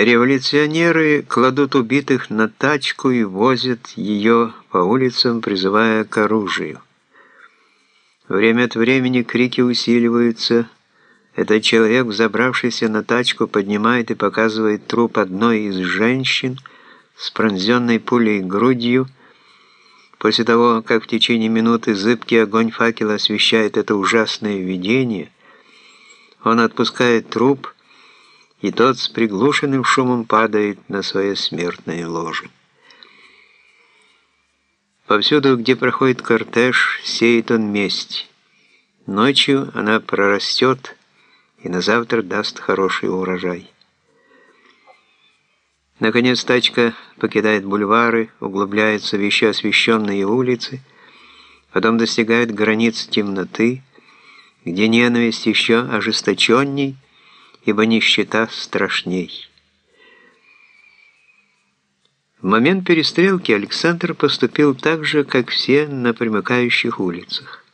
Революционеры кладут убитых на тачку и возят ее по улицам, призывая к оружию. Время от времени крики усиливаются. Этот человек, взобравшийся на тачку, поднимает и показывает труп одной из женщин с пронзенной пулей грудью. После того, как в течение минуты зыбкий огонь факела освещает это ужасное видение, он отпускает труп и тот с приглушенным шумом падает на свое смертное ложе. Повсюду, где проходит кортеж, сеет он месть. Ночью она прорастет и на завтра даст хороший урожай. Наконец тачка покидает бульвары, углубляется в еще освещенные улицы, потом достигает границ темноты, где ненависть еще ожесточенней, ибо нищета страшней. В момент перестрелки Александр поступил так же, как все на примыкающих улицах.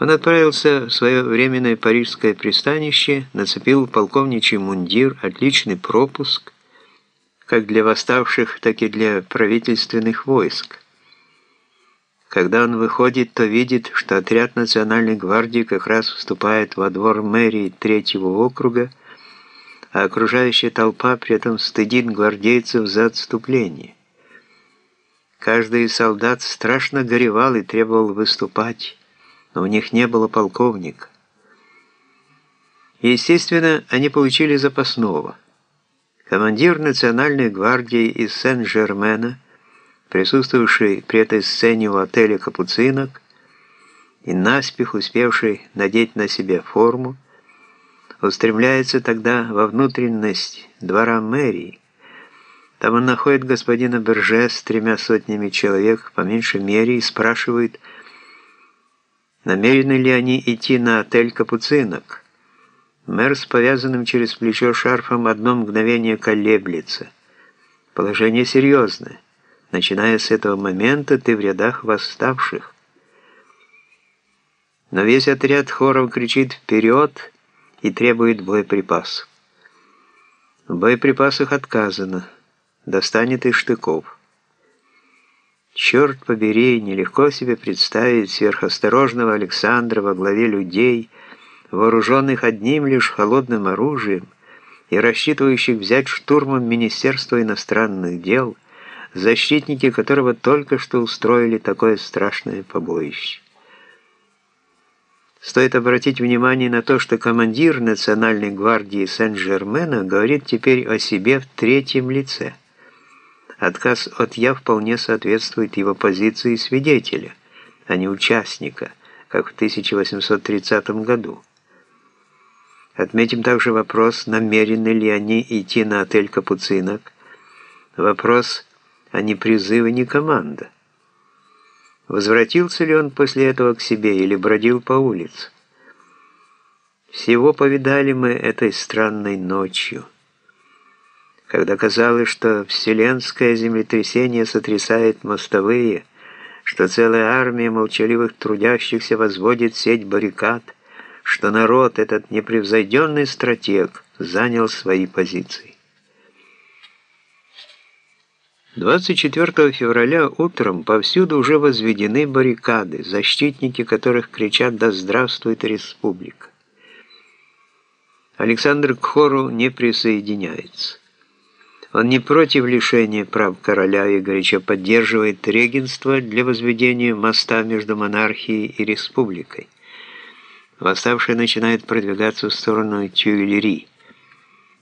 Он отправился в свое временное парижское пристанище, нацепил полковничий мундир, отличный пропуск, как для восставших, так и для правительственных войск. Когда он выходит, то видит, что отряд Национальной гвардии как раз вступает во двор мэрии третьего округа, а окружающая толпа при этом стыдит гвардейцев за отступление. Каждый солдат страшно горевал и требовал выступать, но у них не было полковника. естественно, они получили запасного. Командир Национальной гвардии из Сен-Жермена, присутствовавший при этой сцене у отеля «Капуцинок» и наспех успевший надеть на себя форму, устремляется тогда во внутренность двора мэрии. Там он находит господина Берже с тремя сотнями человек, по меньшей мере, и спрашивает, намерены ли они идти на отель «Капуцинок». Мэр с повязанным через плечо шарфом одно мгновение колеблется. Положение серьезное. Начиная с этого момента ты в рядах восставших. Но весь отряд хором кричит «Вперед!» И требует боеприпасов. В боеприпасах отказано, достанет и штыков. Черт побери, нелегко себе представить сверхосторожного Александра во главе людей, вооруженных одним лишь холодным оружием и рассчитывающих взять штурмом Министерство иностранных дел, защитники которого только что устроили такое страшное побоище. Стоит обратить внимание на то, что командир Национальной гвардии Сен-Жермена говорит теперь о себе в третьем лице. Отказ от «я» вполне соответствует его позиции свидетеля, а не участника, как в 1830 году. Отметим также вопрос, намерены ли они идти на отель «Капуцинок». Вопрос, а не призывы, не команда. Возвратился ли он после этого к себе или бродил по улице? Всего повидали мы этой странной ночью, когда казалось, что вселенское землетрясение сотрясает мостовые, что целая армия молчаливых трудящихся возводит сеть баррикад, что народ, этот непревзойденный стратег, занял свои позиции. 24 февраля утром повсюду уже возведены баррикады, защитники которых кричат «Да здравствует республика!». Александр к хору не присоединяется. Он не против лишения прав короля и горячо поддерживает регенство для возведения моста между монархией и республикой. Восставший начинает продвигаться в сторону Тюильри.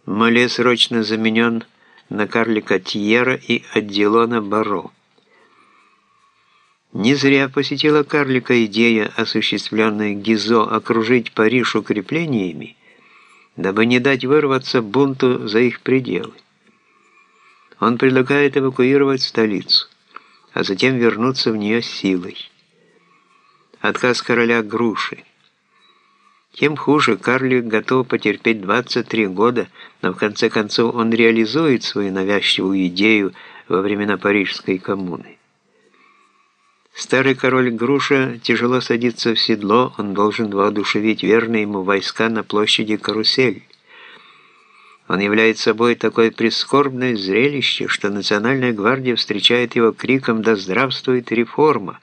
Моле срочно заменен на карлика Тьера и Аддилона Баро. Не зря посетила карлика идея, осуществленная Гизо, окружить Париж укреплениями, дабы не дать вырваться бунту за их пределы. Он предлагает эвакуировать столицу, а затем вернуться в нее силой. Отказ короля Груши – тем хуже карлик готов потерпеть 23 года, но в конце концов он реализует свою навязчивую идею во времена Парижской коммуны. Старый король Груша тяжело садится в седло, он должен воодушевить верные ему войска на площади Карусель. Он является собой такое прискорбное зрелище, что Национальная гвардия встречает его криком «Да здравствует реформа!»